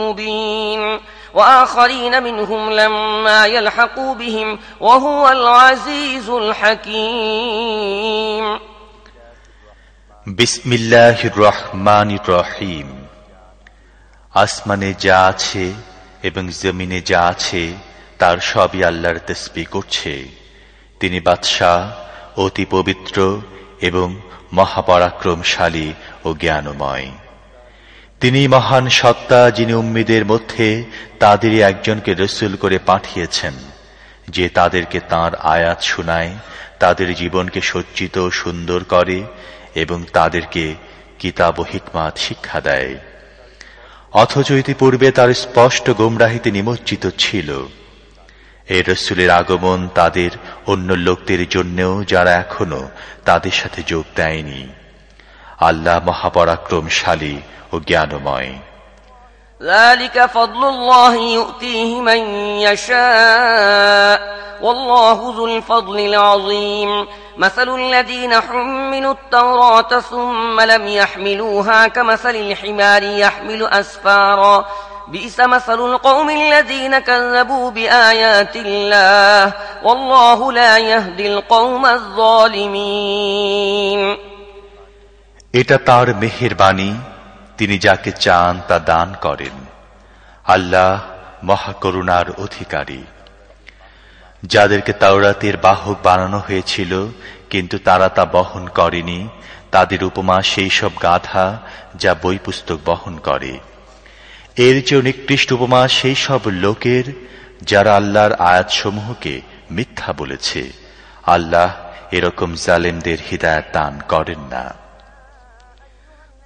مبين وآخرين منهم لما يلحقوا بهم وهو العزيز الحكيم বিসমিল্লাহ রহমান রহিম আসমানে যা আছে এবং জমিনে যা আছে তার সবই আল্লাহর তসবি করছে তিনি বাদশাহ অতি পবিত্র এবং মহাপরাক্রমশালী ও জ্ঞানময় তিনি মহান সত্তা যিনি উম্মিদের মধ্যে তাদেরই একজনকে রসুল করে পাঠিয়েছেন, যে তাদেরকে তার আয়াত শোনায়, তাদের জীবনকে সজ্জিত, সুন্দর করে এবং তাদেরকে কিতাব হিকমাত শিক্ষা দেয়। অথচ ইতিপূর্বে তার স্পষ্ট গোমরাহিতে নিমজ্জিত ছিল। এই রসুলের আগমন তাদের অন্য লোকদের জন্যও যারা এখনও তাদের সাথে যোগ দেয়নি। আল্লাহ মহাপরাক্রমশালী ও জ্ঞানময় ذلك فضل الله يؤتيه من يشاء والله ذو الفضل العظيم مثل الذين حملوا التوراة ثم لم يحملوها كمثل الحمار يحمل أسفارا بئس مثل القوم الذين كذبوا بآيات الله والله لا يهدي القوم الظالمين এটা তার মেহেরবাণী, তিনি যাকে চান তা দান করেন। আল্লাহ মহাকরুণার অধিকারী। যাদেরকে তাওরাতের বাহক বানানো হয়েছিল, কিন্তু তারা তা বহন করেনি, তাদের উপমা সেই সব গাথা যা বই পুস্তক বহন করে। এর চেয়ে নিকৃষ্ট উপমা সেই সব লোকের, যারা আল্লাহর আয়াতসমূহকে মিথ্যা বলেছে। আল্লাহ এরকম জালেমদের হৃদায়ত দান করেন না।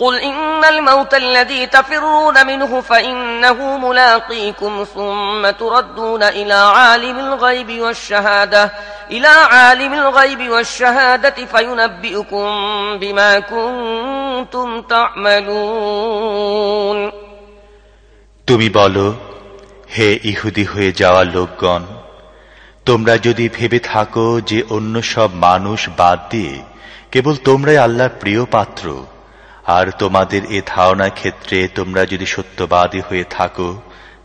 قل إن الموت الذي تفرون منه فإنه ملاقيكم ثم تردون إلى عالم الغيب والشهادة إلى عالم الغيب والشهادة فينبئكم بما كنتم تعملون তুমি বলো হে ইহুদি হয়ে যাওয়া লোকগণ তোমরা যদি ভেবে থাকো যে অন্য সব মানুষ বাদ দিয়ে কেবল তোমরাই আল্লাহর প্রিয় পাত্র আর তোমাদের এ ধারণা ক্ষেত্রে তোমরা যদি সত্যবাদী হয়ে থাকো,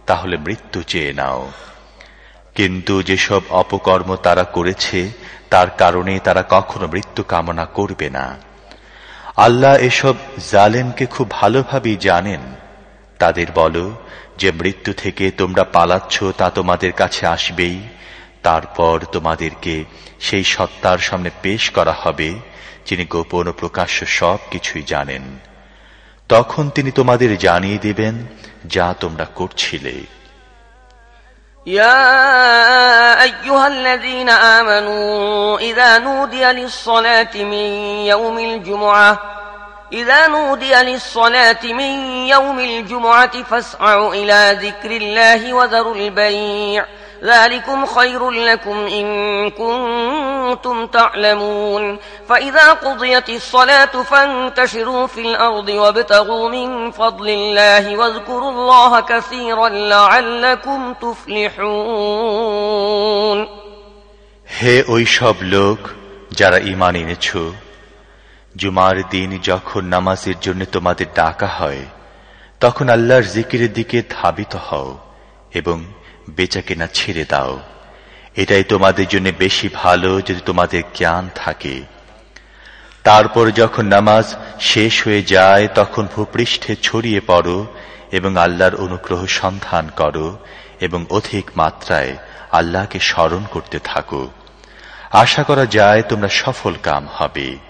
তাহলে মৃত্যু চেয়ে নাও। কিন্তু যেসব অপকর্ম তারা করেছে, তার কারণে তারা কখনো মৃত্যু কামনা করবে না। আল্লাহ এসব জালেমকে খুব ভালোভাবেই জানেন। তাদের বলো, যে মৃত্যু থেকে তোমরা পালাচ্ছ তা তোমাদের কাছে আসবেই, তারপর তোমাদেরকে সেই সত্তার সামনে পেশ করা হবে। যিনি গোপন ও প্রকাশ্য সব কিছুই জানেন তখন তিনি তোমাদের জানিয়ে দেবেন যা তোমরা করছিলে يا أيها الذين آمنوا إذا نودي للصلاة من يوم الجمعة إذا نودي للصلاة من يوم الجمعة فاسعوا إلى ذكر الله وذروا البيع ذلكم خير لكم إن كنتم تعلمون فإذا قضيت الصلاة فانتشروا في الأرض وابتغوا من فضل الله واذكروا الله كثيرا لعلكم تفلحون হে ওই সব লোক যারা ইমান এনেছ জুমার দিন যখন নামাজের জন্য তোমাদের ডাকা হয় তখন আল্লাহর জিকিরের দিকে ধাবিত হও এবং বেচা কেনা ছেড়ে দাও। এটাই তোমাদের জন্য বেশি ভালো যদি তোমাদের জ্ঞান থাকে। তারপর যখন নামাজ শেষ হয়ে যায়, তখন ভূপৃষ্ঠে ছড়িয়ে পড়ো এবং আল্লাহর অনুগ্রহ সন্ধান করো এবং অধিক মাত্রায় আল্লাহকে স্মরণ করতে থাকো। আশা করা যায় তোমরা সফল কাম হবে।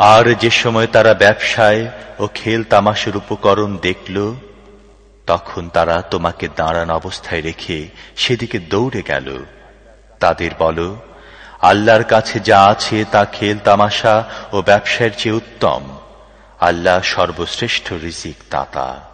আর যে সময় তারা ব্যবসায় ও খেল তামাশের উপকরণ দেখল, তখন তারা তোমাকে দাঁড়ান অবস্থায় রেখে সেদিকে দৌড়ে গেল। তাদের বলো, আল্লাহর কাছে যা আছে তা খেল তামাশা ও ব্যবসায়ের চেয়ে উত্তম। আল্লাহ সর্বশ্রেষ্ঠ রিজিক দাতা।